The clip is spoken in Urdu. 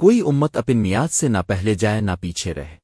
کوئی امت اپن میاد سے نہ پہلے جائے نہ پیچھے رہے۔